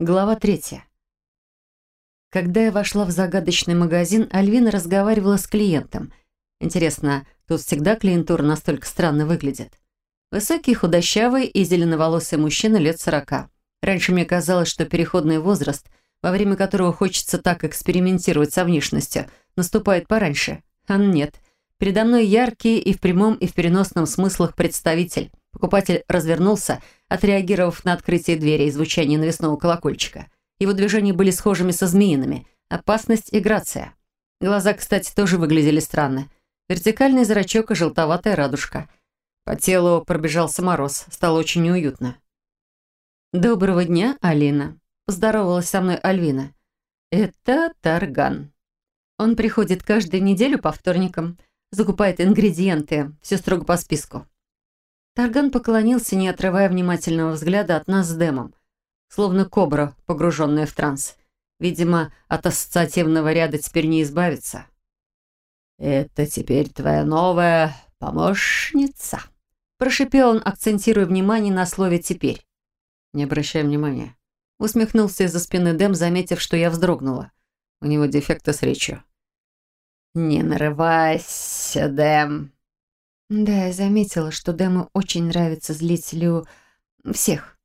Глава третья. Когда я вошла в загадочный магазин, Альвина разговаривала с клиентом. Интересно, тут всегда клиентура настолько странно выглядит? Высокий, худощавый и зеленоволосый мужчина лет сорока. Раньше мне казалось, что переходный возраст, во время которого хочется так экспериментировать со внешностью, наступает пораньше. А нет. Передо мной яркий и в прямом, и в переносном смыслах представитель. Покупатель развернулся, отреагировав на открытие двери и звучание навесного колокольчика. Его движения были схожими со змеиными. Опасность и грация. Глаза, кстати, тоже выглядели странно. Вертикальный зрачок и желтоватая радужка. По телу пробежался мороз. Стало очень неуютно. «Доброго дня, Алина», – поздоровалась со мной Альвина. «Это Тарган. Он приходит каждую неделю по вторникам, закупает ингредиенты, все строго по списку. Тарган поклонился, не отрывая внимательного взгляда от нас с Дэмом, словно кобра, погруженная в транс. Видимо, от ассоциативного ряда теперь не избавиться. «Это теперь твоя новая помощница», – прошипел он, акцентируя внимание на слове «теперь». «Не обращай внимания», – усмехнулся из-за спины Дэм, заметив, что я вздрогнула. У него дефекты с речью. «Не нарывайся, Дэм», да, я заметила, что Дэму очень нравится злить Лю... всех.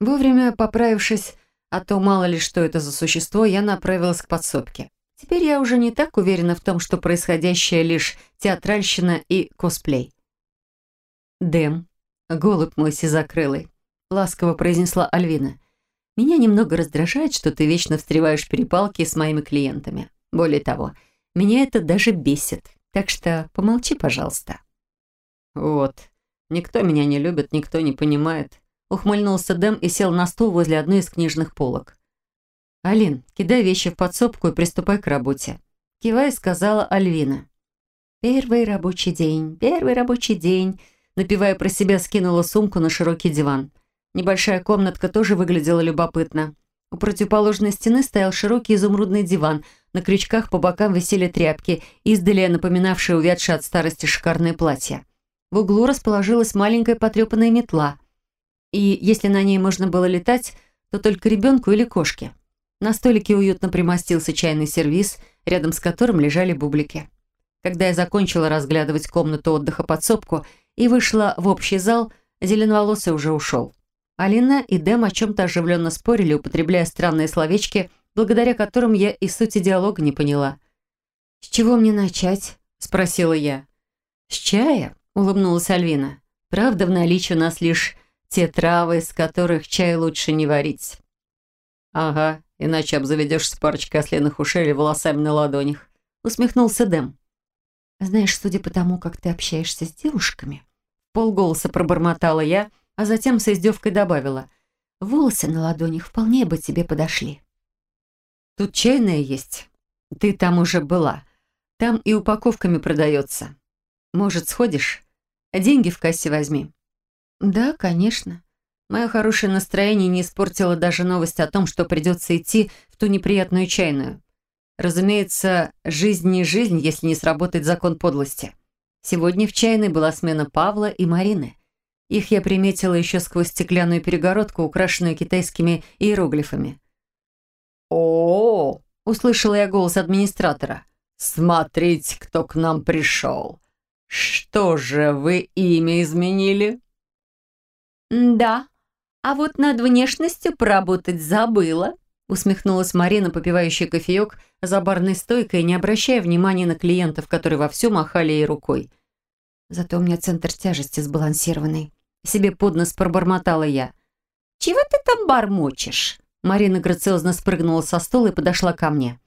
Вовремя поправившись, а то мало ли что это за существо, я направилась к подсобке. Теперь я уже не так уверена в том, что происходящее лишь театральщина и косплей. «Дэм, голубь мой сизокрылый», — ласково произнесла Альвина. «Меня немного раздражает, что ты вечно встреваешь перепалки с моими клиентами. Более того, меня это даже бесит. Так что помолчи, пожалуйста». «Вот. Никто меня не любит, никто не понимает». Ухмыльнулся Дэм и сел на стул возле одной из книжных полок. «Алин, кидай вещи в подсобку и приступай к работе», — кивая сказала Альвина. «Первый рабочий день, первый рабочий день», напивая про себя, скинула сумку на широкий диван. Небольшая комнатка тоже выглядела любопытно. У противоположной стены стоял широкий изумрудный диван, на крючках по бокам висели тряпки, издали напоминавшие увядшие от старости шикарное платье. В углу расположилась маленькая потрепанная метла. И если на ней можно было летать, то только ребенку или кошке. На столике уютно примостился чайный сервиз, рядом с которым лежали бублики. Когда я закончила разглядывать комнату отдыха подсобку и вышла в общий зал, зеленоволосый уже ушел. Алина и Дэм о чем-то оживленно спорили, употребляя странные словечки, благодаря которым я и сути диалога не поняла. «С чего мне начать?» – спросила я. «С чая?» – улыбнулась Альвина. «Правда, в наличии у нас лишь те травы, из которых чай лучше не варить». «Ага, иначе обзаведешься парочкой ослиных ушей или волосами на ладонях», – усмехнулся Дэм. «Знаешь, судя по тому, как ты общаешься с девушками...» Полголоса пробормотала я, а затем с издевкой добавила. «Волосы на ладонях вполне бы тебе подошли». «Тут чайная есть. Ты там уже была. Там и упаковками продается. Может, сходишь? Деньги в кассе возьми». «Да, конечно». Мое хорошее настроение не испортило даже новость о том, что придется идти в ту неприятную чайную. Разумеется, жизнь не жизнь, если не сработает закон подлости. Сегодня в чайной была смена Павла и Марины. Их я приметила еще сквозь стеклянную перегородку, украшенную китайскими иероглифами. о, -о, -о услышала я голос администратора. «Смотрите, кто к нам пришел!» «Что же вы имя изменили?» «Да, а вот над внешностью поработать забыла», усмехнулась Марина, попивающая кофеек за барной стойкой, не обращая внимания на клиентов, которые вовсю махали ей рукой. «Зато у меня центр тяжести сбалансированный». Себе под нос пробормотала я. «Чего ты там бормочешь?» Марина грациозно спрыгнула со стула и подошла ко мне.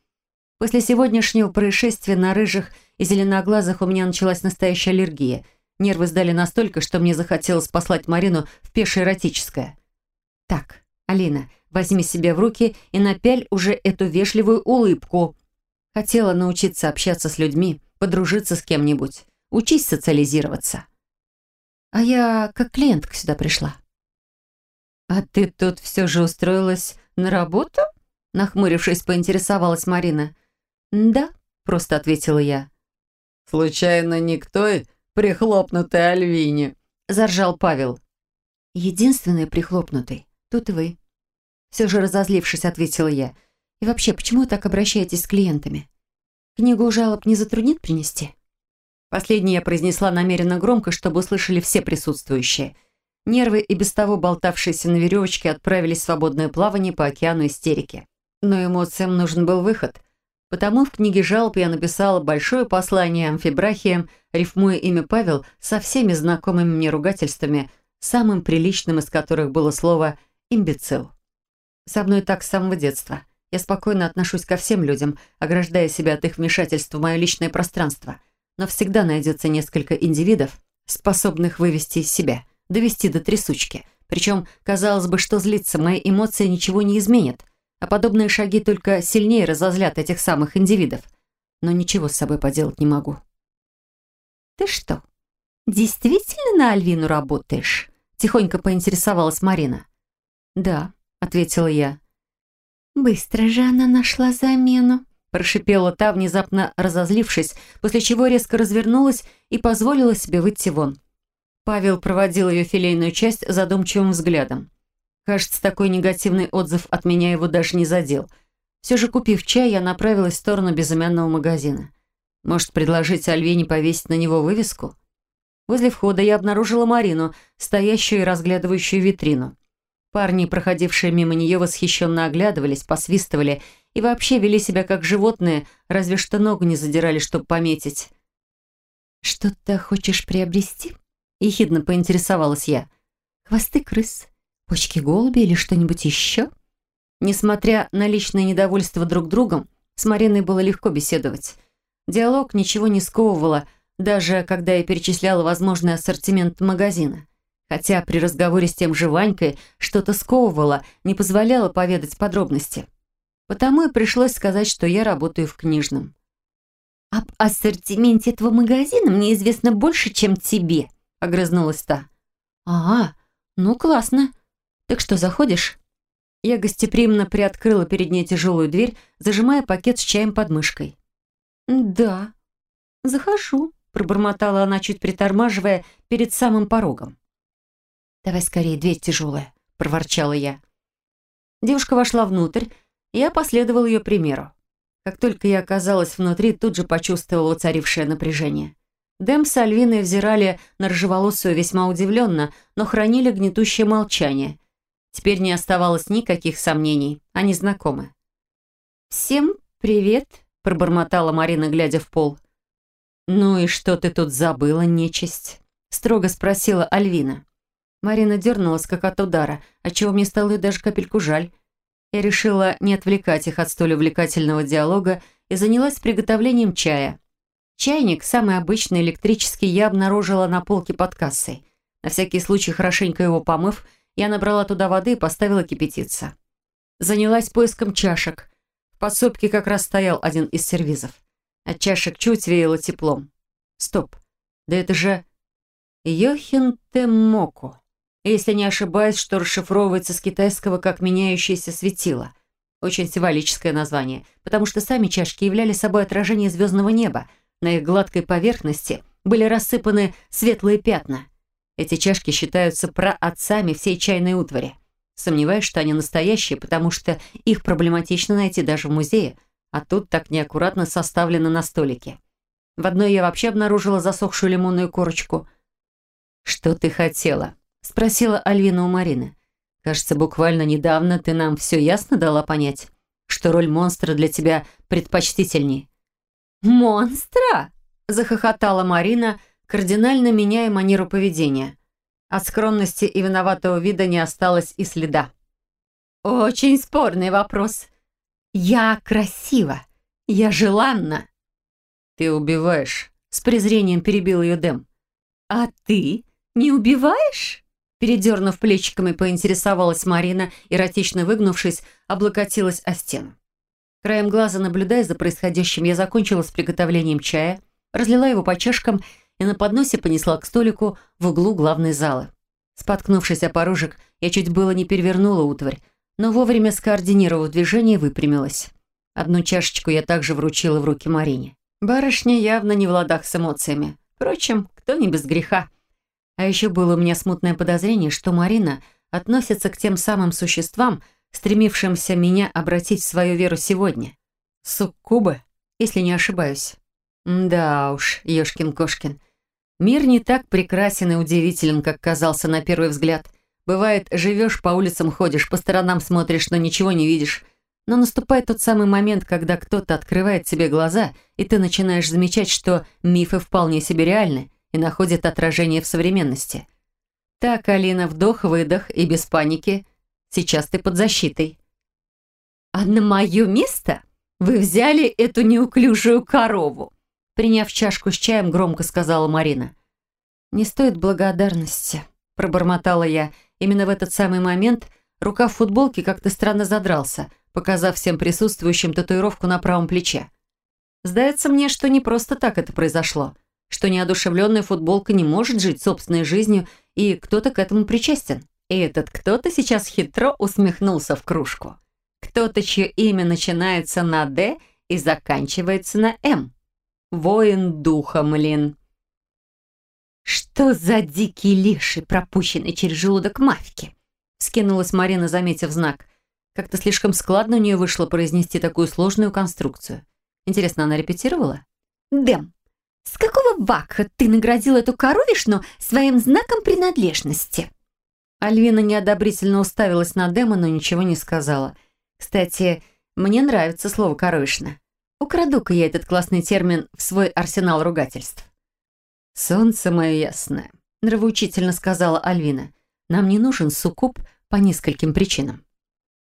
После сегодняшнего происшествия на рыжих и зеленоглазых у меня началась настоящая аллергия. Нервы сдали настолько, что мне захотелось послать Марину в пешее эротическое. «Так, Алина, возьми себя в руки и напяль уже эту вежливую улыбку». Хотела научиться общаться с людьми, подружиться с кем-нибудь. Учись социализироваться. А я как клиентка сюда пришла. «А ты тут все же устроилась на работу?» Нахмурившись, поинтересовалась Марина. «Да», — просто ответила я. «Случайно никто и прихлопнутой Альвине?» — заржал Павел. «Единственный прихлопнутый. Тут вы». Все же разозлившись, ответила я. «И вообще, почему вы так обращаетесь с клиентами? Книгу жалоб не затруднит принести?» Последнее я произнесла намеренно громко, чтобы услышали все присутствующие. Нервы и без того болтавшиеся на веревочке отправились в свободное плавание по океану истерики. Но эмоциям нужен был выход. Потому в книге жалоб я написала большое послание амфибрахиям, рифмуя имя Павел со всеми знакомыми мне ругательствами, самым приличным из которых было слово «имбецил». Со мной так с самого детства. Я спокойно отношусь ко всем людям, ограждая себя от их вмешательства в мое личное пространство. Но всегда найдется несколько индивидов, способных вывести из себя, довести до трясучки. Причем, казалось бы, что злиться, мои эмоции ничего не изменят – а подобные шаги только сильнее разозлят этих самых индивидов. Но ничего с собой поделать не могу. «Ты что, действительно на Альвину работаешь?» Тихонько поинтересовалась Марина. «Да», — ответила я. «Быстро же она нашла замену», прошипела та, внезапно разозлившись, после чего резко развернулась и позволила себе выйти вон. Павел проводил ее филейную часть задумчивым взглядом. Кажется, такой негативный отзыв от меня его даже не задел. Все же, купив чай, я направилась в сторону безымянного магазина. Может, предложить Альвине повесить на него вывеску? Возле входа я обнаружила Марину, стоящую и разглядывающую витрину. Парни, проходившие мимо нее, восхищенно оглядывались, посвистывали и вообще вели себя как животные, разве что ногу не задирали, чтобы пометить. «Что-то хочешь приобрести?» – ехидно поинтересовалась я. «Хвосты крыс, Почки голуби или что-нибудь еще? Несмотря на личное недовольство друг другом, с Мариной было легко беседовать. Диалог ничего не сковывало, даже когда я перечисляла возможный ассортимент магазина. Хотя при разговоре с тем же Ванькой что-то сковывало, не позволяло поведать подробности. Потому и пришлось сказать, что я работаю в книжном. «Об ассортименте этого магазина мне известно больше, чем тебе», — огрызнулась та. «А, ну классно. Так что, заходишь?» Я гостеприимно приоткрыла перед ней тяжелую дверь, зажимая пакет с чаем под мышкой. «Да, захожу», — пробормотала она, чуть притормаживая перед самым порогом. «Давай скорее, дверь тяжелая», — проворчала я. Девушка вошла внутрь, и я последовал ее примеру. Как только я оказалась внутри, тут же почувствовала царившее напряжение. Дэм с Альвиной взирали на рыжеволосую весьма удивленно, но хранили гнетущее молчание, Теперь не оставалось никаких сомнений. Они знакомы. «Всем привет», — пробормотала Марина, глядя в пол. «Ну и что ты тут забыла, нечисть?» — строго спросила Альвина. Марина дернулась, как от удара, отчего мне стало и даже капельку жаль. Я решила не отвлекать их от столь увлекательного диалога и занялась приготовлением чая. Чайник, самый обычный электрический, я обнаружила на полке под кассой. На всякий случай, хорошенько его помыв, я набрала туда воды и поставила кипятиться. Занялась поиском чашек. В подсобке как раз стоял один из сервизов. От чашек чуть веяло теплом. Стоп. Да это же Йохин Темоко. Если не ошибаюсь, что расшифровывается с китайского как «меняющееся светило». Очень символическое название, потому что сами чашки являли собой отражение звездного неба. На их гладкой поверхности были рассыпаны светлые пятна – эти чашки считаются праотцами всей чайной утвари. Сомневаюсь, что они настоящие, потому что их проблематично найти даже в музее, а тут так неаккуратно составлено на столике. В одной я вообще обнаружила засохшую лимонную корочку. «Что ты хотела?» — спросила Альвина у Марины. «Кажется, буквально недавно ты нам все ясно дала понять, что роль монстра для тебя предпочтительней». «Монстра?» — захохотала Марина — кардинально меняя манеру поведения. От скромности и виноватого вида не осталось и следа. «Очень спорный вопрос. Я красива. Я желанна». «Ты убиваешь», — с презрением перебил ее Дэм. «А ты не убиваешь?» Передернув плечиками, поинтересовалась Марина, эротично выгнувшись, облокотилась о стену. Краем глаза, наблюдая за происходящим, я закончила с приготовлением чая, разлила его по чашкам и на подносе понесла к столику в углу главной залы. Споткнувшись о порожек, я чуть было не перевернула утварь, но вовремя скоординировав движение, выпрямилась. Одну чашечку я также вручила в руки Марине. Барышня явно не в ладах с эмоциями. Впрочем, кто не без греха. А еще было у меня смутное подозрение, что Марина относится к тем самым существам, стремившимся меня обратить в свою веру сегодня. Суккубы, если не ошибаюсь. Да уж, Ёшкин-Кошкин. Мир не так прекрасен и удивителен, как казался на первый взгляд. Бывает, живешь, по улицам ходишь, по сторонам смотришь, но ничего не видишь. Но наступает тот самый момент, когда кто-то открывает себе глаза, и ты начинаешь замечать, что мифы вполне себе реальны и находят отражение в современности. Так, Алина, вдох-выдох и без паники. Сейчас ты под защитой. «А на мое место вы взяли эту неуклюжую корову!» Приняв чашку с чаем, громко сказала Марина. «Не стоит благодарности», – пробормотала я. Именно в этот самый момент рука в футболке как-то странно задрался, показав всем присутствующим татуировку на правом плече. Сдается мне, что не просто так это произошло, что неодушевленная футболка не может жить собственной жизнью, и кто-то к этому причастен. И этот кто-то сейчас хитро усмехнулся в кружку. Кто-то, чье имя начинается на «Д» и заканчивается на «М». Воин духа, млин. «Что за дикий леший, пропущенный через желудок мавки?» Скинулась Марина, заметив знак. Как-то слишком складно у нее вышло произнести такую сложную конструкцию. Интересно, она репетировала? «Дэм, с какого вакха ты наградил эту коровишну своим знаком принадлежности?» Альвина неодобрительно уставилась на Дэма, но ничего не сказала. «Кстати, мне нравится слово «коровишна». Украду-ка я этот классный термин в свой арсенал ругательств. «Солнце мое ясное», — нравоучительно сказала Альвина. «Нам не нужен суккуб по нескольким причинам.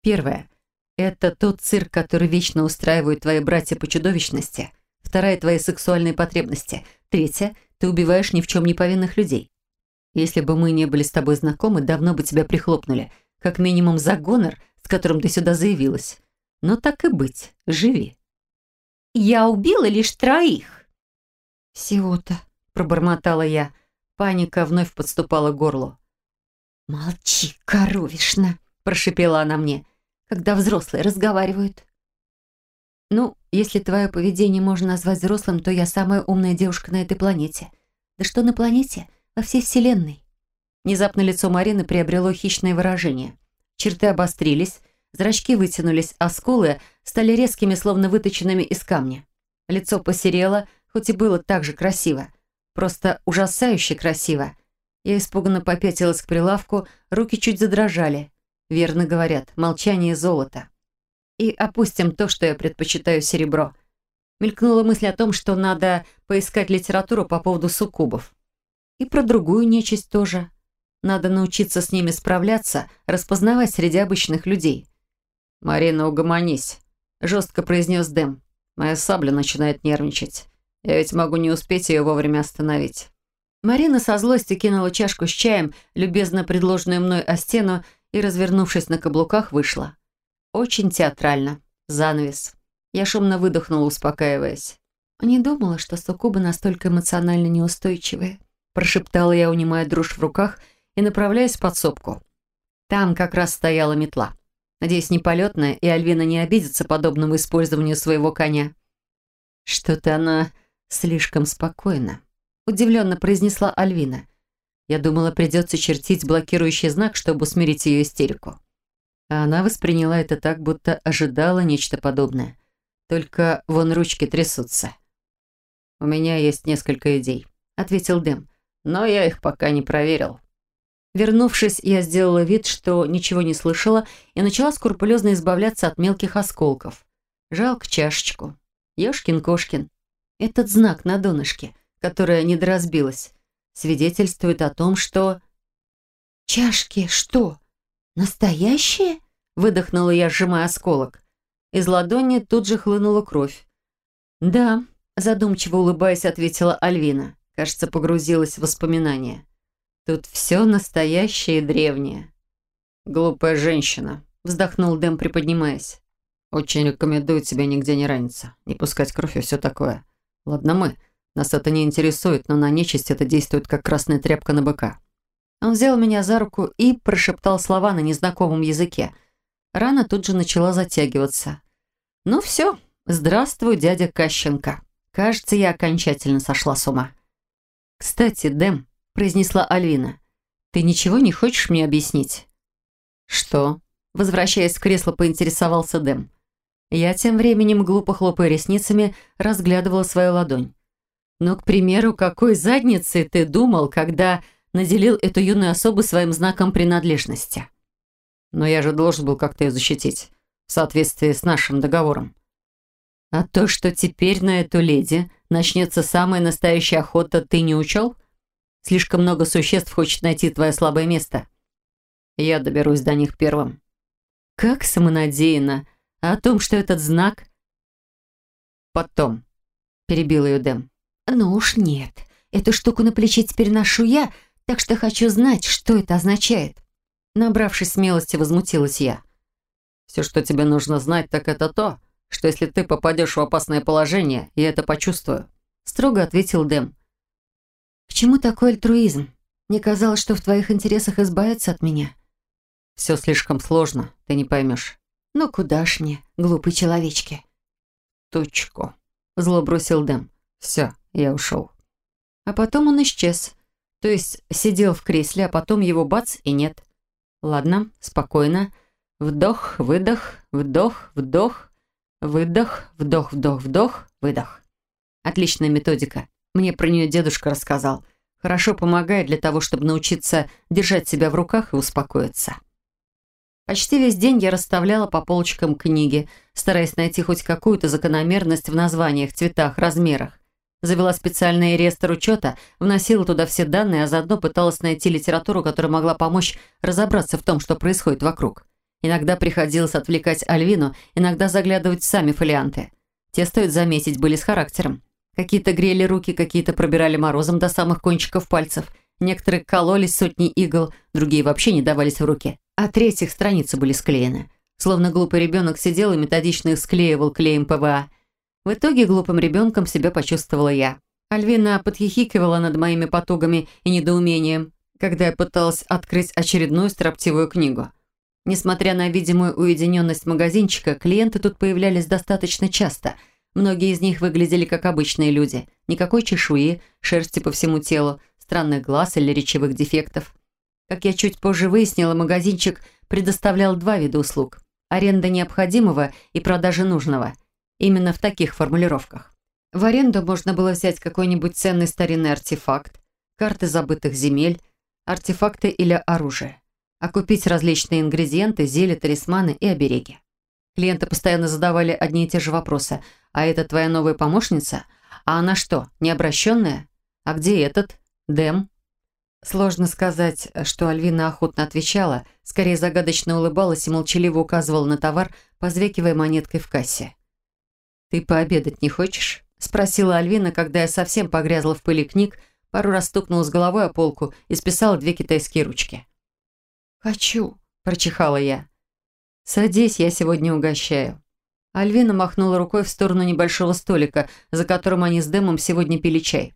Первое. Это тот цирк, который вечно устраивают твои братья по чудовищности. Вторая – твои сексуальные потребности. Третья – ты убиваешь ни в чем не повинных людей. Если бы мы не были с тобой знакомы, давно бы тебя прихлопнули. Как минимум за гонор, с которым ты сюда заявилась. Но так и быть, живи. Я убила лишь троих». «Всего-то», — пробормотала я. Паника вновь подступала к горлу. «Молчи, коровишна», — прошипела она мне, «когда взрослые разговаривают». «Ну, если твое поведение можно назвать взрослым, то я самая умная девушка на этой планете. Да что на планете? Во всей Вселенной». Внезапно лицо Марины приобрело хищное выражение. Черты обострились, Зрачки вытянулись, а скулы стали резкими, словно выточенными из камня. Лицо посерело, хоть и было так же красиво. Просто ужасающе красиво. Я испуганно попятилась к прилавку, руки чуть задрожали. Верно говорят, молчание золото. И опустим то, что я предпочитаю серебро. Мелькнула мысль о том, что надо поискать литературу по поводу суккубов. И про другую нечисть тоже. Надо научиться с ними справляться, распознавать среди обычных людей. «Марина, угомонись», — жестко произнес Дэм. «Моя сабля начинает нервничать. Я ведь могу не успеть ее вовремя остановить». Марина со злостью кинула чашку с чаем, любезно предложенную мной о стену, и, развернувшись на каблуках, вышла. Очень театрально. Занавес. Я шумно выдохнула, успокаиваясь. «Не думала, что суккубы настолько эмоционально неустойчивые», прошептала я, унимая дрожь в руках и направляясь в подсобку. Там как раз стояла метла. Надеюсь, не полетная, и Альвина не обидится подобному использованию своего коня. Что-то она слишком спокойна. Удивленно произнесла Альвина. Я думала, придется чертить блокирующий знак, чтобы усмирить ее истерику. А она восприняла это так, будто ожидала нечто подобное. Только вон ручки трясутся. «У меня есть несколько идей», — ответил Дэм. «Но я их пока не проверил». Вернувшись, я сделала вид, что ничего не слышала, и начала скрупулезно избавляться от мелких осколков. Жалко чашечку. Ёшкин-кошкин. Этот знак на донышке, которая недоразбилась, свидетельствует о том, что... «Чашки что? Настоящие?» Выдохнула я, сжимая осколок. Из ладони тут же хлынула кровь. «Да», задумчиво улыбаясь, ответила Альвина. Кажется, погрузилась в воспоминания. Тут все настоящее и древнее. Глупая женщина, вздохнул Дэм, приподнимаясь. Очень рекомендую тебе нигде не раниться, не пускать кровь и все такое. Ладно мы, нас это не интересует, но на нечисть это действует как красная тряпка на быка. Он взял меня за руку и прошептал слова на незнакомом языке. Рана тут же начала затягиваться. Ну все, здравствуй, дядя Кащенко. Кажется, я окончательно сошла с ума. Кстати, Дэм, произнесла Альвина. «Ты ничего не хочешь мне объяснить?» «Что?» Возвращаясь в кресло, поинтересовался Дэм. Я тем временем, глупо хлопая ресницами, разглядывала свою ладонь. «Ну, к примеру, какой задницей ты думал, когда наделил эту юную особу своим знаком принадлежности?» «Но я же должен был как-то ее защитить, в соответствии с нашим договором». «А то, что теперь на эту леди начнется самая настоящая охота, ты не учел? Слишком много существ хочет найти твое слабое место. Я доберусь до них первым». «Как самонадеянно!» А о том, что этот знак... Потом, перебил ее Дэм. Ну уж нет. Эту штуку на плече теперь ношу я, так что хочу знать, что это означает. Набравшись смелости, возмутилась я. Все, что тебе нужно знать, так это то, что если ты попадешь в опасное положение, я это почувствую. Строго ответил Дэм. К чему такой альтруизм? Мне казалось, что в твоих интересах избавиться от меня. Все слишком сложно, ты не поймешь. «Ну куда ж мне, глупые человечки?» «Точку», — зло бросил Дэм. «Все, я ушел». А потом он исчез. То есть сидел в кресле, а потом его бац и нет. Ладно, спокойно. Вдох, выдох, вдох, вдох, выдох, вдох, вдох, вдох, выдох. Отличная методика. Мне про нее дедушка рассказал. Хорошо помогает для того, чтобы научиться держать себя в руках и успокоиться. Почти весь день я расставляла по полочкам книги, стараясь найти хоть какую-то закономерность в названиях, цветах, размерах. Завела специальный реестр учета, вносила туда все данные, а заодно пыталась найти литературу, которая могла помочь разобраться в том, что происходит вокруг. Иногда приходилось отвлекать Альвину, иногда заглядывать сами фолианты. Те, стоит заметить, были с характером. Какие-то грели руки, какие-то пробирали морозом до самых кончиков пальцев. Некоторые кололись сотни игл, другие вообще не давались в руки а третьих страницы были склеены. Словно глупый ребенок сидел и методично их склеивал клеем ПВА. В итоге глупым ребенком себя почувствовала я. Альвина подхихикивала над моими потугами и недоумением, когда я пыталась открыть очередную строптивую книгу. Несмотря на видимую уединенность магазинчика, клиенты тут появлялись достаточно часто. Многие из них выглядели как обычные люди. Никакой чешуи, шерсти по всему телу, странных глаз или речевых дефектов. Как я чуть позже выяснила, магазинчик предоставлял два вида услуг – аренда необходимого и продажа нужного. Именно в таких формулировках. В аренду можно было взять какой-нибудь ценный старинный артефакт, карты забытых земель, артефакты или оружие, а купить различные ингредиенты, зелья, талисманы и обереги. Клиенты постоянно задавали одни и те же вопросы. «А это твоя новая помощница? А она что, необращенная? А где этот? Дэм?» Сложно сказать, что Альвина охотно отвечала, скорее загадочно улыбалась и молчаливо указывала на товар, позвякивая монеткой в кассе. «Ты пообедать не хочешь?» – спросила Альвина, когда я совсем погрязла в пыли книг, пару раз стукнула с головой о полку и списала две китайские ручки. «Хочу», – прочихала я. «Садись, я сегодня угощаю». Альвина махнула рукой в сторону небольшого столика, за которым они с Дэмом сегодня пили чай.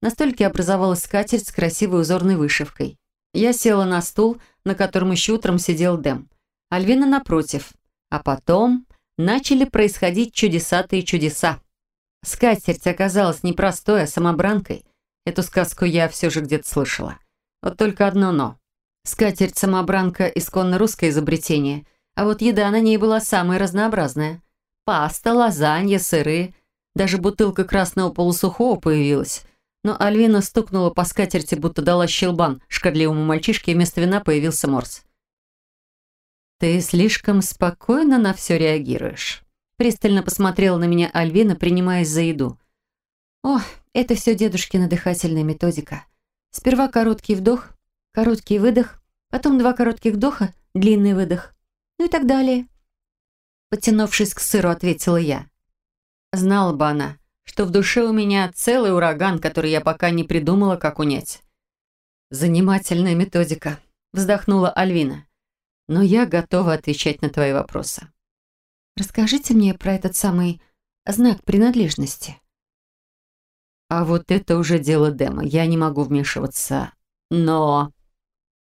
На столике образовалась скатерть с красивой узорной вышивкой. Я села на стул, на котором еще утром сидел Дэм. Альвина напротив. А потом начали происходить чудесатые чудеса. Скатерть оказалась не простой, а самобранкой. Эту сказку я все же где-то слышала. Вот только одно «но». Скатерть-самобранка – исконно русское изобретение, а вот еда на ней была самая разнообразная. Паста, лазанья, сыры, даже бутылка красного полусухого появилась – но Альвина стукнула по скатерти, будто дала щелбан шкодливому мальчишке, и вместо вина появился морс. «Ты слишком спокойно на все реагируешь», — пристально посмотрела на меня Альвина, принимаясь за еду. «О, это все дедушкина дыхательная методика. Сперва короткий вдох, короткий выдох, потом два коротких вдоха, длинный выдох, ну и так далее». Подтянувшись к сыру, ответила я. Знала бы она, что в душе у меня целый ураган, который я пока не придумала, как унять. «Занимательная методика», — вздохнула Альвина. «Но я готова отвечать на твои вопросы». «Расскажите мне про этот самый знак принадлежности». «А вот это уже дело Дема. Я не могу вмешиваться. Но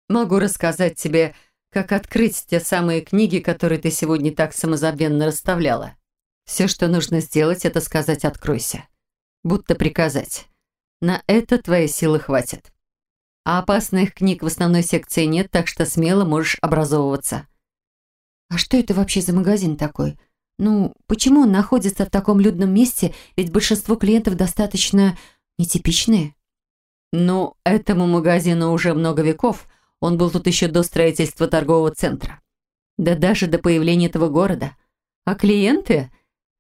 могу рассказать тебе, как открыть те самые книги, которые ты сегодня так самозабвенно расставляла». Все, что нужно сделать, это сказать «откройся». Будто приказать. На это твоей силы хватит. А опасных книг в основной секции нет, так что смело можешь образовываться. «А что это вообще за магазин такой? Ну, почему он находится в таком людном месте, ведь большинство клиентов достаточно нетипичные?» «Ну, этому магазину уже много веков. Он был тут еще до строительства торгового центра. Да даже до появления этого города. А клиенты,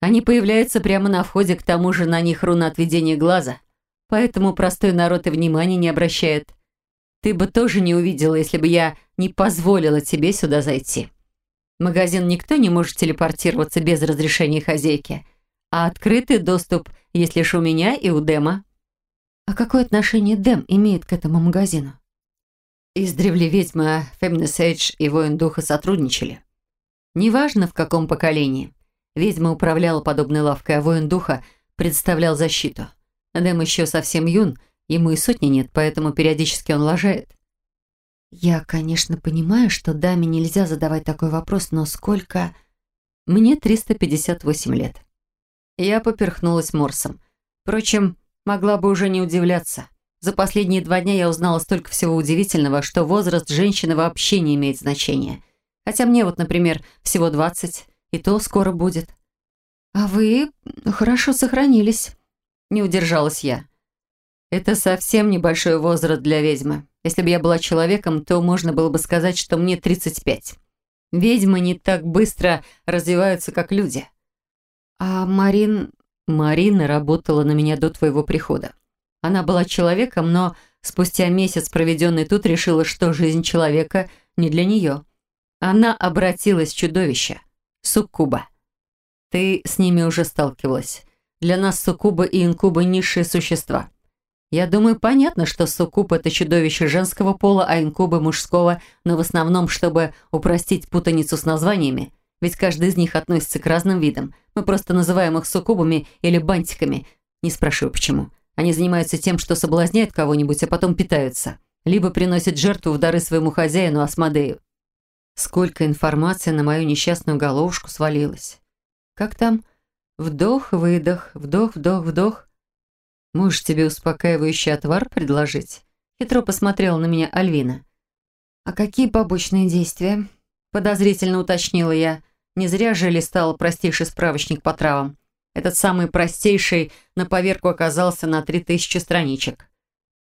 они появляются прямо на входе, к тому же на них руна отведения глаза. Поэтому простой народ и внимания не обращает. Ты бы тоже не увидела, если бы я не позволила тебе сюда зайти. В магазин никто не может телепортироваться без разрешения хозяйки, а открытый доступ есть лишь у меня и у Дема. А какое отношение Дэм имеет к этому магазину? Издревле ведьма Фемнес Эйдж и Воин Духа сотрудничали. Неважно, в каком поколении. Ведьма управляла подобной лавкой, а Воин Духа представлял защиту. Дэм еще совсем юн, ему и сотни нет, поэтому периодически он лажает. Я, конечно, понимаю, что даме нельзя задавать такой вопрос, но сколько... Мне 358 лет. Я поперхнулась морсом. Впрочем, могла бы уже не удивляться. За последние два дня я узнала столько всего удивительного, что возраст женщины вообще не имеет значения. Хотя мне вот, например, всего 20, и то скоро будет. А вы хорошо сохранились. Не удержалась я. Это совсем небольшой возраст для ведьмы. Если бы я была человеком, то можно было бы сказать, что мне 35. Ведьмы не так быстро развиваются, как люди. А Марин... Марина работала на меня до твоего прихода. Она была человеком, но спустя месяц, проведенный тут, решила, что жизнь человека не для нее. Она обратилась в чудовище. Суккуба. Ты с ними уже сталкивалась. Для нас суккуба и инкуба – низшие существа. Я думаю, понятно, что суккуб – это чудовище женского пола, а инкубы – мужского, но в основном, чтобы упростить путаницу с названиями, ведь каждый из них относится к разным видам. Мы просто называем их суккубами или бантиками. Не спрашиваю, почему. Они занимаются тем, что соблазняют кого-нибудь, а потом питаются. Либо приносят жертву в дары своему хозяину Асмодею. Сколько информации на мою несчастную головушку свалилось. Как там? Вдох-выдох, вдох-вдох-вдох. Можешь тебе успокаивающий отвар предложить? Хитро посмотрела на меня Альвина. «А какие побочные действия?» Подозрительно уточнила я. Не зря же листала простейший справочник по травам. Этот самый простейший на поверку оказался на три тысячи страничек.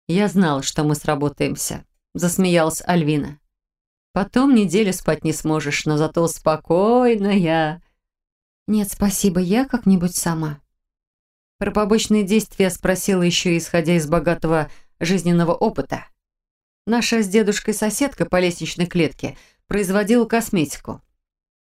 Я знала, что мы сработаемся. Засмеялась Альвина. Потом неделю спать не сможешь, но зато спокойная. Нет, спасибо, я как-нибудь сама. Про побочные действия спросила еще исходя из богатого жизненного опыта. Наша с дедушкой соседка по лестничной клетке производила косметику.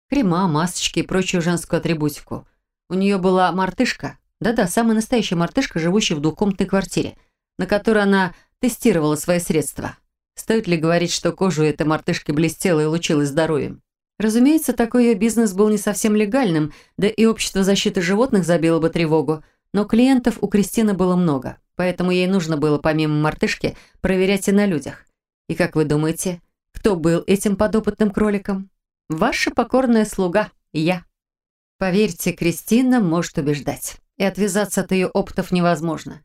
Крема, масочки и прочую женскую атрибутику – у нее была мартышка, да-да, самая настоящая мартышка, живущая в двухкомнатной квартире, на которой она тестировала свои средства. Стоит ли говорить, что кожа этой мартышки блестела и лучилась здоровьем? Разумеется, такой ее бизнес был не совсем легальным, да и общество защиты животных забило бы тревогу, но клиентов у Кристины было много, поэтому ей нужно было, помимо мартышки, проверять и на людях. И как вы думаете, кто был этим подопытным кроликом? Ваша покорная слуга, я. Поверьте, Кристина может убеждать. И отвязаться от ее опытов невозможно.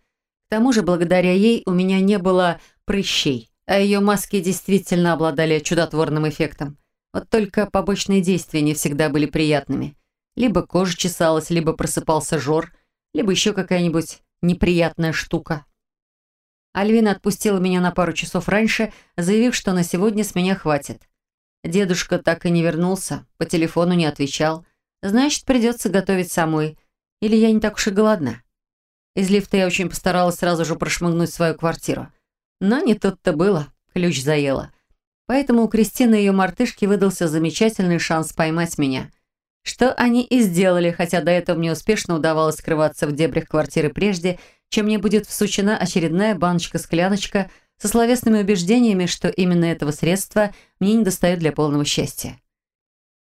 К тому же, благодаря ей у меня не было прыщей, а ее маски действительно обладали чудотворным эффектом. Вот только побочные действия не всегда были приятными. Либо кожа чесалась, либо просыпался жор, либо еще какая-нибудь неприятная штука. Альвина отпустила меня на пару часов раньше, заявив, что на сегодня с меня хватит. Дедушка так и не вернулся, по телефону не отвечал – Значит, придется готовить самой. Или я не так уж и голодна. Из лифта я очень постаралась сразу же прошмыгнуть в свою квартиру. Но не тут-то было. Ключ заело. Поэтому у Кристины и ее мартышки выдался замечательный шанс поймать меня. Что они и сделали, хотя до этого мне успешно удавалось скрываться в дебрях квартиры прежде, чем мне будет всучена очередная баночка-скляночка со словесными убеждениями, что именно этого средства мне не достает для полного счастья.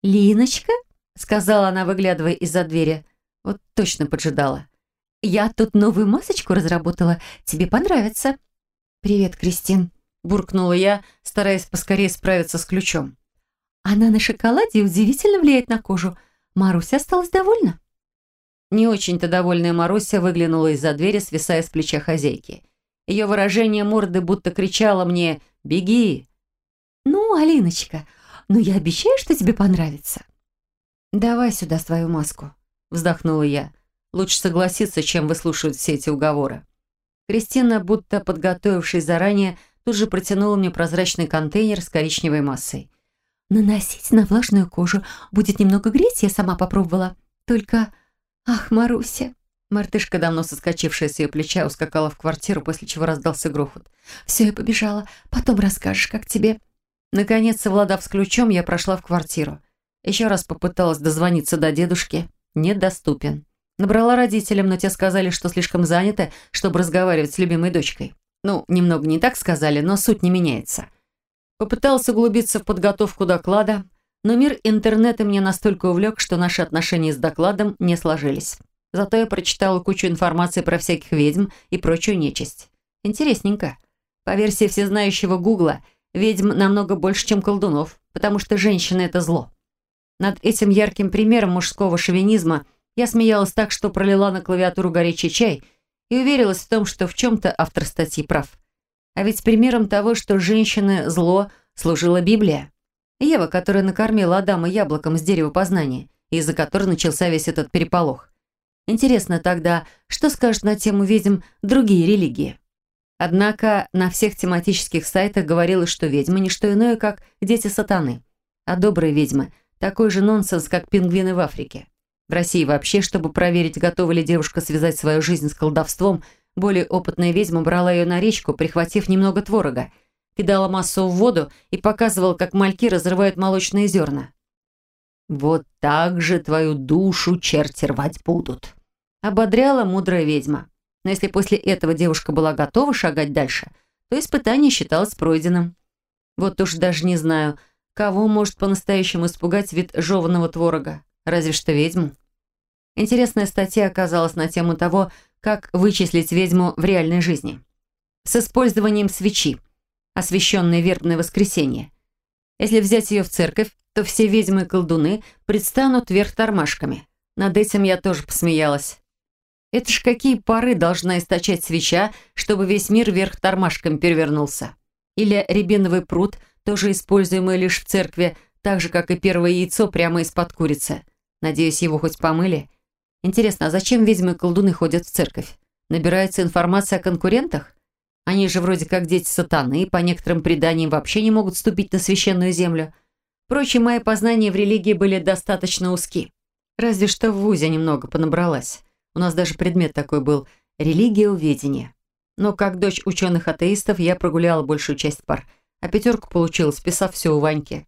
«Линочка?» Сказала она, выглядывая из-за двери. Вот точно поджидала. «Я тут новую масочку разработала. Тебе понравится». «Привет, Кристин», – буркнула я, стараясь поскорее справиться с ключом. «Она на шоколаде удивительно влияет на кожу. Маруся осталась довольна?» Не очень-то довольная Маруся выглянула из-за двери, свисая с плеча хозяйки. Ее выражение морды будто кричало мне «Беги!». «Ну, Алиночка, ну я обещаю, что тебе понравится». «Давай сюда свою маску», — вздохнула я. «Лучше согласиться, чем выслушивать все эти уговоры». Кристина, будто подготовившись заранее, тут же протянула мне прозрачный контейнер с коричневой массой. «Наносить на влажную кожу. Будет немного греть, я сама попробовала. Только... Ах, Маруся!» Мартышка, давно соскочившая с ее плеча, ускакала в квартиру, после чего раздался грохот. «Все, я побежала. Потом расскажешь, как тебе...» Наконец, совладав с ключом, я прошла в квартиру. Еще раз попыталась дозвониться до дедушки. Недоступен. Набрала родителям, но те сказали, что слишком заняты, чтобы разговаривать с любимой дочкой. Ну, немного не так сказали, но суть не меняется. Попыталась углубиться в подготовку доклада, но мир интернета мне настолько увлек, что наши отношения с докладом не сложились. Зато я прочитала кучу информации про всяких ведьм и прочую нечисть. Интересненько. По версии всезнающего Гугла, ведьм намного больше, чем колдунов, потому что женщина – это зло. Над этим ярким примером мужского шовинизма я смеялась так, что пролила на клавиатуру горячий чай и уверилась в том, что в чем-то автор статьи прав. А ведь примером того, что женщины – зло, служила Библия. Ева, которая накормила Адама яблоком с дерева познания, из-за которой начался весь этот переполох. Интересно тогда, что скажут на тему ведьм другие религии? Однако на всех тематических сайтах говорилось, что ведьмы – не что иное, как дети сатаны. А добрые ведьмы – такой же нонсенс, как пингвины в Африке. В России вообще, чтобы проверить, готова ли девушка связать свою жизнь с колдовством, более опытная ведьма брала ее на речку, прихватив немного творога, кидала массу в воду и показывала, как мальки разрывают молочные зерна. «Вот так же твою душу черти рвать будут», — ободряла мудрая ведьма. Но если после этого девушка была готова шагать дальше, то испытание считалось пройденным. Вот уж даже не знаю, кого может по-настоящему испугать вид жеванного творога, разве что ведьму. Интересная статья оказалась на тему того, как вычислить ведьму в реальной жизни. С использованием свечи, освященной вербное воскресенье. Если взять ее в церковь, то все ведьмы и колдуны предстанут вверх тормашками. Над этим я тоже посмеялась. Это ж какие пары должна источать свеча, чтобы весь мир вверх тормашками перевернулся? Или рябиновый пруд, тоже используемый лишь в церкви, так же, как и первое яйцо прямо из-под курицы. Надеюсь, его хоть помыли? Интересно, а зачем ведьмы и колдуны ходят в церковь? Набирается информация о конкурентах? Они же вроде как дети сатаны, и по некоторым преданиям вообще не могут ступить на священную землю. Впрочем, мои познания в религии были достаточно узки. Разве что в ВУЗе немного понабралась. У нас даже предмет такой был – религиоведение. Но как дочь ученых-атеистов я прогуляла большую часть пар, а пятерку получила, списав все у Ваньки.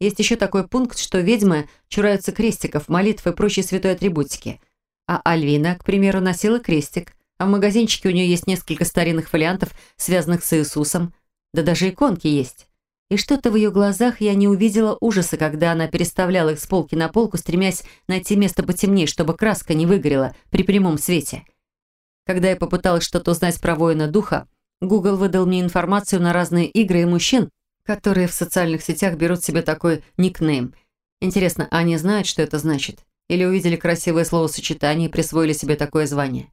Есть еще такой пункт, что ведьмы чураются крестиков, молитв и прочей святой атрибутики. А Альвина, к примеру, носила крестик, а в магазинчике у нее есть несколько старинных фолиантов, связанных с Иисусом. Да даже иконки есть. И что-то в ее глазах я не увидела ужаса, когда она переставляла их с полки на полку, стремясь найти место потемнее, чтобы краска не выгорела при прямом свете. Когда я попыталась что-то узнать про воина духа, Google выдал мне информацию на разные игры и мужчин, которые в социальных сетях берут себе такой никнейм. Интересно, они знают, что это значит? Или увидели красивое словосочетание и присвоили себе такое звание?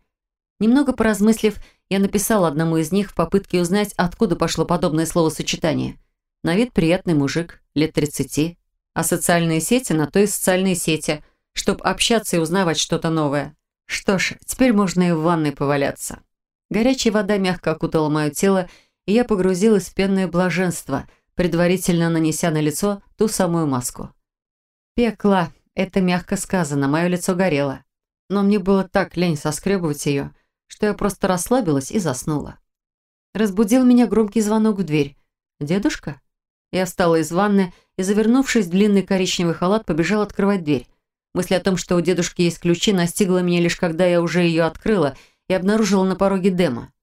Немного поразмыслив, я написала одному из них в попытке узнать, откуда пошло подобное словосочетание – на вид приятный мужик, лет 30. А социальные сети на то и социальные сети, чтобы общаться и узнавать что-то новое. Что ж, теперь можно и в ванной поваляться. Горячая вода мягко окутала мое тело, и я погрузилась в пенное блаженство, предварительно нанеся на лицо ту самую маску. Пекла, это мягко сказано, мое лицо горело. Но мне было так лень соскребывать ее, что я просто расслабилась и заснула. Разбудил меня громкий звонок в дверь. «Дедушка?» Я встала из ванны и, завернувшись в длинный коричневый халат, побежала открывать дверь. Мысль о том, что у дедушки есть ключи, настигла меня лишь когда я уже ее открыла и обнаружила на пороге Дема.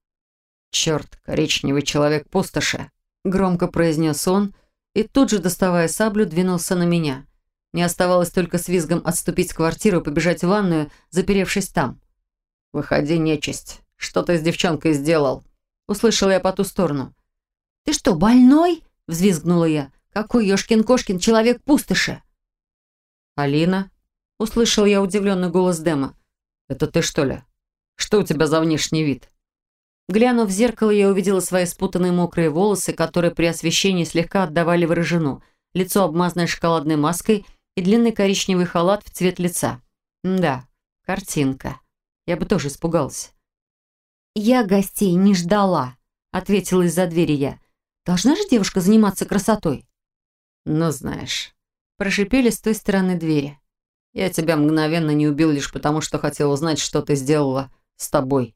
«Черт, коричневый человек пустоши!» — громко произнес он и тут же, доставая саблю, двинулся на меня. Мне оставалось только с визгом отступить в квартиру и побежать в ванную, заперевшись там. «Выходи, нечисть! Что ты с девчонкой сделал?» Услышала я по ту сторону. «Ты что, больной?» — взвизгнула я. «Какой ёшкин-кошкин человек пустоши!» «Алина?» — услышал я удивленный голос Дэма. «Это ты, что ли? Что у тебя за внешний вид?» Глянув в зеркало, я увидела свои спутанные мокрые волосы, которые при освещении слегка отдавали выражену, лицо обмазанное шоколадной маской и длинный коричневый халат в цвет лица. да, картинка. Я бы тоже испугался. «Я гостей не ждала», — ответила из-за двери я. «Должна же девушка заниматься красотой?» «Ну, знаешь», — прошипели с той стороны двери. «Я тебя мгновенно не убил лишь потому, что хотел узнать, что ты сделала с тобой.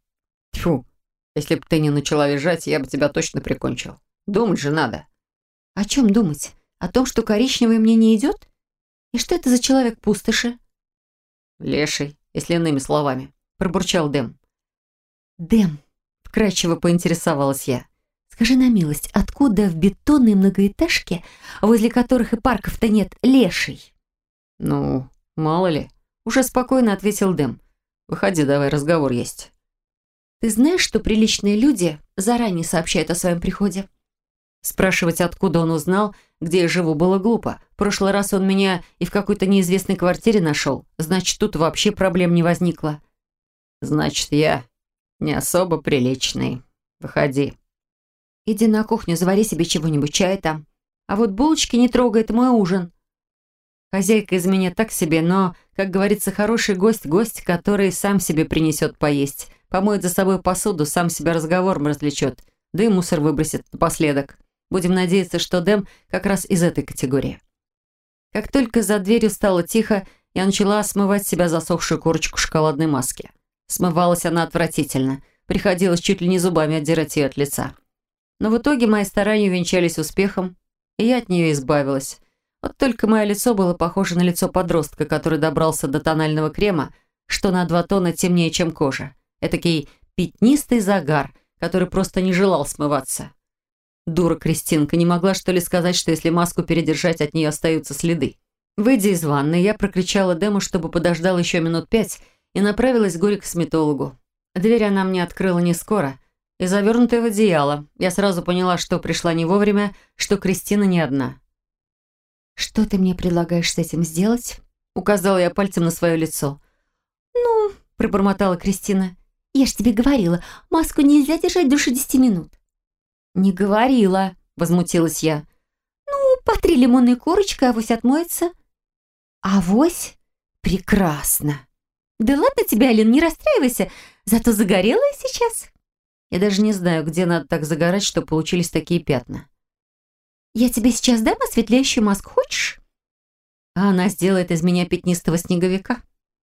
Тьфу, если бы ты не начала лежать, я бы тебя точно прикончил. Думать же надо». «О чем думать? О том, что коричневый мне не идет? И что это за человек пустоши?» «Леший, если иными словами», — пробурчал Дэм. «Дэм», — вкрадчиво поинтересовалась я, «скажи на милость, откуда в бетонной многоэтажке, возле которых и парков-то нет, леший?» «Ну, мало ли», — уже спокойно ответил Дэм. «Выходи, давай, разговор есть». «Ты знаешь, что приличные люди заранее сообщают о своем приходе?» Спрашивать, откуда он узнал, где я живу, было глупо. В прошлый раз он меня и в какой-то неизвестной квартире нашел. Значит, тут вообще проблем не возникло. «Значит, я не особо приличный. Выходи. Иди на кухню, завари себе чего-нибудь, чай там. А вот булочки не трогай, это мой ужин. Хозяйка из меня так себе, но, как говорится, хороший гость, гость, который сам себе принесет поесть, помоет за собой посуду, сам себя разговором развлечет, да и мусор выбросит напоследок. Будем надеяться, что Дэм как раз из этой категории. Как только за дверью стало тихо, я начала смывать себя засохшую корочку шоколадной маски. Смывалась она отвратительно. Приходилось чуть ли не зубами отдирать ее от лица. Но в итоге мои старания венчались успехом, и я от нее избавилась. Вот только мое лицо было похоже на лицо подростка, который добрался до тонального крема, что на два тона темнее, чем кожа. Этакий пятнистый загар, который просто не желал смываться. Дура Кристинка не могла что ли сказать, что если маску передержать, от нее остаются следы. Выйдя из ванны, я прокричала Дему, чтобы подождал еще минут пять, и направилась горе к косметологу. Дверь она мне открыла не скоро, и завернутая в одеяло. Я сразу поняла, что пришла не вовремя, что Кристина не одна. «Что ты мне предлагаешь с этим сделать?» Указала я пальцем на свое лицо. «Ну», – пробормотала Кристина, – «я ж тебе говорила, маску нельзя держать дольше десяти минут». «Не говорила», – возмутилась я. «Ну, потри лимонной корочкой, авось отмоется». «Авось? Прекрасно!» «Да ладно тебе, Алин, не расстраивайся, зато загорелая сейчас». Я даже не знаю, где надо так загорать, чтобы получились такие пятна. «Я тебе сейчас дам осветляющую маску, хочешь?» «А она сделает из меня пятнистого снеговика?»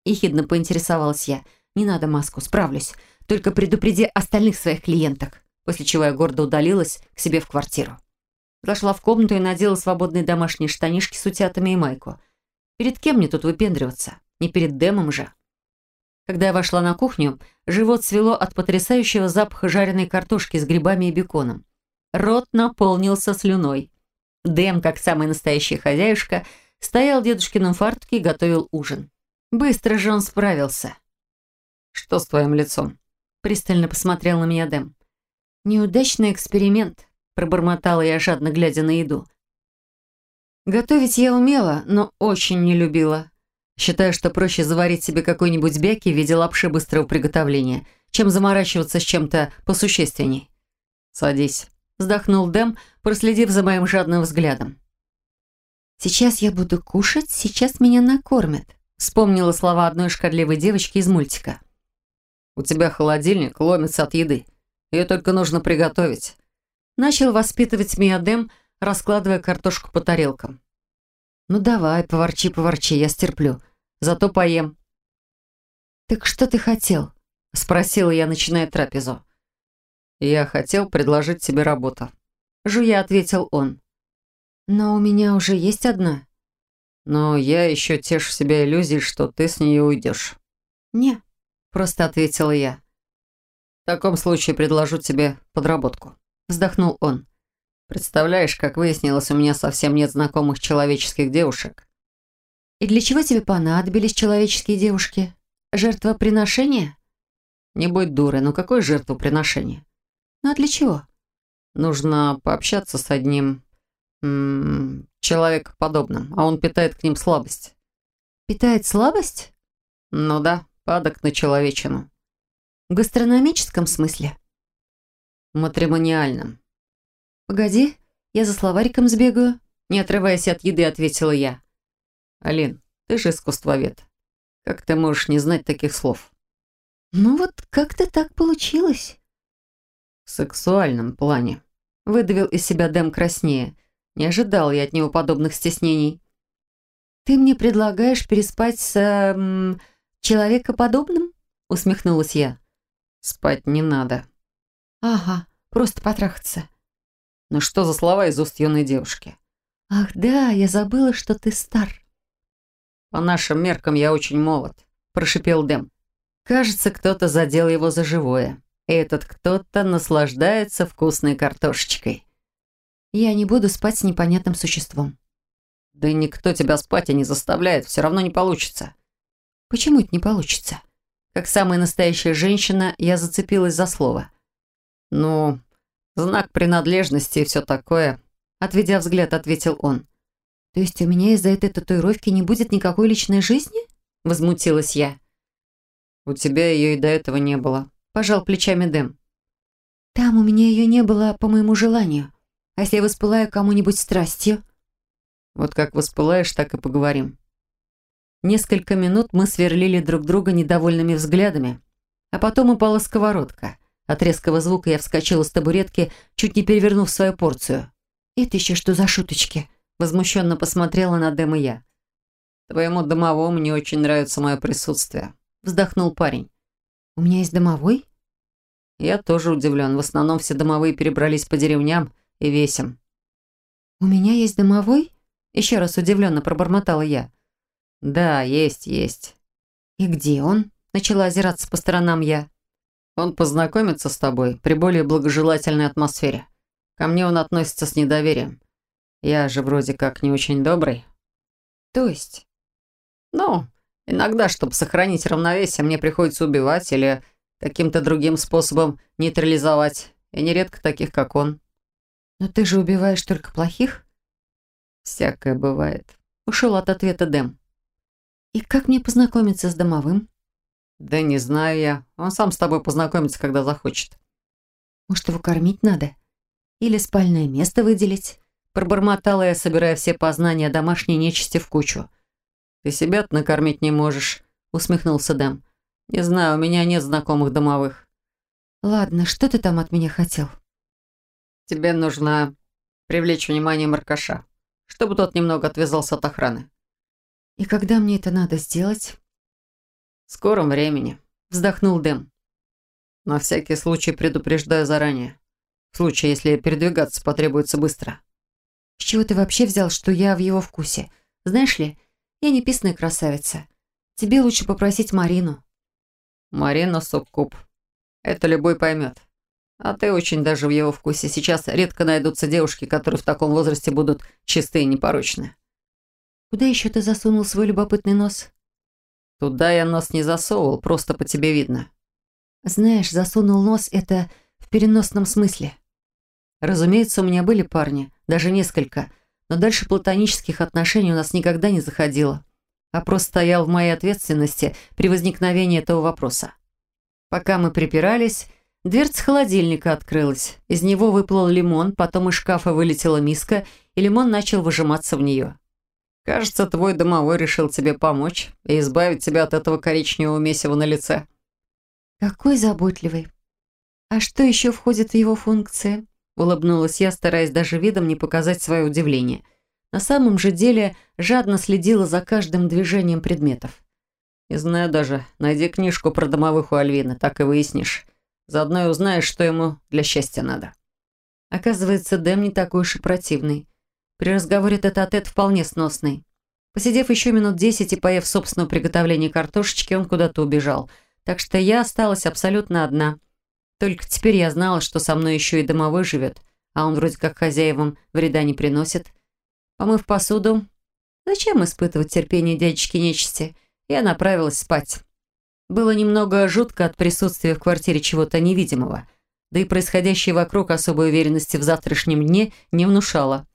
Ехидно поинтересовалась я. «Не надо маску, справлюсь. Только предупреди остальных своих клиенток». После чего я гордо удалилась к себе в квартиру. Зашла в комнату и надела свободные домашние штанишки с утятами и майку. Перед кем мне тут выпендриваться? Не перед Дэмом же. Когда я вошла на кухню, живот свело от потрясающего запаха жареной картошки с грибами и беконом. Рот наполнился слюной. Дэм, как самая настоящая хозяюшка, стоял в дедушкином фартуке и готовил ужин. Быстро же он справился. «Что с твоим лицом?» Пристально посмотрел на меня Дэм. «Неудачный эксперимент», – пробормотала я, жадно глядя на еду. Готовить я умела, но очень не любила. Считаю, что проще заварить себе какой-нибудь бяки в виде лапши быстрого приготовления, чем заморачиваться с чем-то посущественней. «Садись», — вздохнул Дэм, проследив за моим жадным взглядом. «Сейчас я буду кушать, сейчас меня накормят», — вспомнила слова одной шкодливой девочки из мультика. «У тебя холодильник ломится от еды. Ее только нужно приготовить». Начал воспитывать меня Дэм, раскладывая картошку по тарелкам. «Ну давай, поворчи, поворчи, я стерплю. Зато поем». «Так что ты хотел?» — спросила я, начиная трапезу. «Я хотел предложить тебе работу». Жуя ответил он. «Но у меня уже есть одна». «Но я еще тешу себя иллюзией, что ты с нее уйдешь». «Не», — просто ответила я. «В таком случае предложу тебе подработку», — вздохнул он. «Представляешь, как выяснилось, у меня совсем нет знакомых человеческих девушек. И для чего тебе понадобились человеческие девушки? Жертвоприношение? Не будь дурой, но какое жертвоприношение? Ну а для чего? Нужно пообщаться с одним м -м, человекоподобным, а он питает к ним слабость. Питает слабость? Ну да, падок на человечину. В гастрономическом смысле? Матримониальном. Погоди, я за словариком сбегаю. Не отрываясь от еды, ответила я. Алин, ты же искусствовед. Как ты можешь не знать таких слов? Ну вот как-то так получилось. Сексуальном плане. Выдавил из себя Дэм краснее. Не ожидал я от него подобных стеснений. «Ты мне предлагаешь переспать с... Эм, человекоподобным?» усмехнулась я. «Спать не надо». «Ага, просто потрахаться». «Ну что за слова из уст юной девушки?» «Ах да, я забыла, что ты стар». «По нашим меркам я очень молод», – прошипел Дэм. Кажется, кто-то задел его за живое. И этот кто-то наслаждается вкусной картошечкой. «Я не буду спать с непонятным существом». «Да никто тебя спать и не заставляет, все равно не получится». «Почему это не получится?» Как самая настоящая женщина, я зацепилась за слово. «Ну, знак принадлежности и все такое», — отведя взгляд, ответил он. «То есть у меня из-за этой татуировки не будет никакой личной жизни?» — возмутилась я. «У тебя ее и до этого не было», — пожал плечами Дэм. «Там у меня ее не было по моему желанию. А если я воспылаю кому-нибудь страстью?» «Вот как воспылаешь, так и поговорим». Несколько минут мы сверлили друг друга недовольными взглядами, а потом упала сковородка. От резкого звука я вскочила с табуретки, чуть не перевернув свою порцию. «Это еще что за шуточки?» Возмущенно посмотрела на Дэм и я. «Твоему домовому не очень нравится мое присутствие», вздохнул парень. «У меня есть домовой?» Я тоже удивлен. В основном все домовые перебрались по деревням и весям. «У меня есть домовой?» Еще раз удивленно пробормотала я. «Да, есть, есть». «И где он?» Начала озираться по сторонам я. «Он познакомится с тобой при более благожелательной атмосфере. Ко мне он относится с недоверием. Я же вроде как не очень добрый». «То есть?» «Ну, Иногда, чтобы сохранить равновесие, мне приходится убивать или каким-то другим способом нейтрализовать. И нередко таких, как он. Но ты же убиваешь только плохих? Всякое бывает. Ушел от ответа Дэм. И как мне познакомиться с домовым? Да не знаю я. Он сам с тобой познакомится, когда захочет. Может, его кормить надо? Или спальное место выделить? Пробормотала я, собирая все познания домашней нечисти в кучу. «Ты себя-то накормить не можешь», — усмехнулся Дэм. «Не знаю, у меня нет знакомых домовых». «Ладно, что ты там от меня хотел?» «Тебе нужно привлечь внимание Маркаша, чтобы тот немного отвязался от охраны». «И когда мне это надо сделать?» «В скором времени», — вздохнул Дэм. «На всякий случай предупреждаю заранее. В случае, если передвигаться потребуется быстро». «С чего ты вообще взял, что я в его вкусе? Знаешь ли, я не писная красавица. Тебе лучше попросить Марину». «Марина Суккуб. Это любой поймет. А ты очень даже в его вкусе. Сейчас редко найдутся девушки, которые в таком возрасте будут чистые и непорочны». «Куда еще ты засунул свой любопытный нос?» «Туда я нос не засовывал, просто по тебе видно». «Знаешь, засунул нос — это в переносном смысле». Разумеется, у меня были парни, даже несколько — но дальше платонических отношений у нас никогда не заходило. Вопрос стоял в моей ответственности при возникновении этого вопроса. Пока мы припирались, дверца холодильника открылась. Из него выплыл лимон, потом из шкафа вылетела миска, и лимон начал выжиматься в нее. «Кажется, твой домовой решил тебе помочь и избавить тебя от этого коричневого месива на лице». «Какой заботливый. А что еще входит в его функции?» Улыбнулась я, стараясь даже видом не показать свое удивление. На самом же деле жадно следила за каждым движением предметов. «Не знаю даже. Найди книжку про домовых у Альвины, так и выяснишь. Заодно и узнаешь, что ему для счастья надо». Оказывается, Дэм не такой уж и противный. При разговоре тет-а-тет вполне сносный. Посидев еще минут десять и поев собственного приготовления картошечки, он куда-то убежал. Так что я осталась абсолютно одна – только теперь я знала, что со мной еще и домовой живет, а он вроде как хозяевам вреда не приносит. Помыв посуду, зачем испытывать терпение дядечки нечисти, я направилась спать. Было немного жутко от присутствия в квартире чего-то невидимого, да и происходящее вокруг особой уверенности в завтрашнем дне не внушало.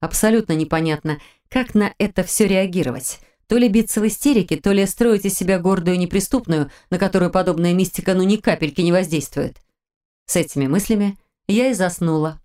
Абсолютно непонятно, как на это все реагировать. То ли биться в истерике, то ли строить из себя гордую неприступную, на которую подобная мистика ну ни капельки не воздействует. С этими мыслями я и заснула.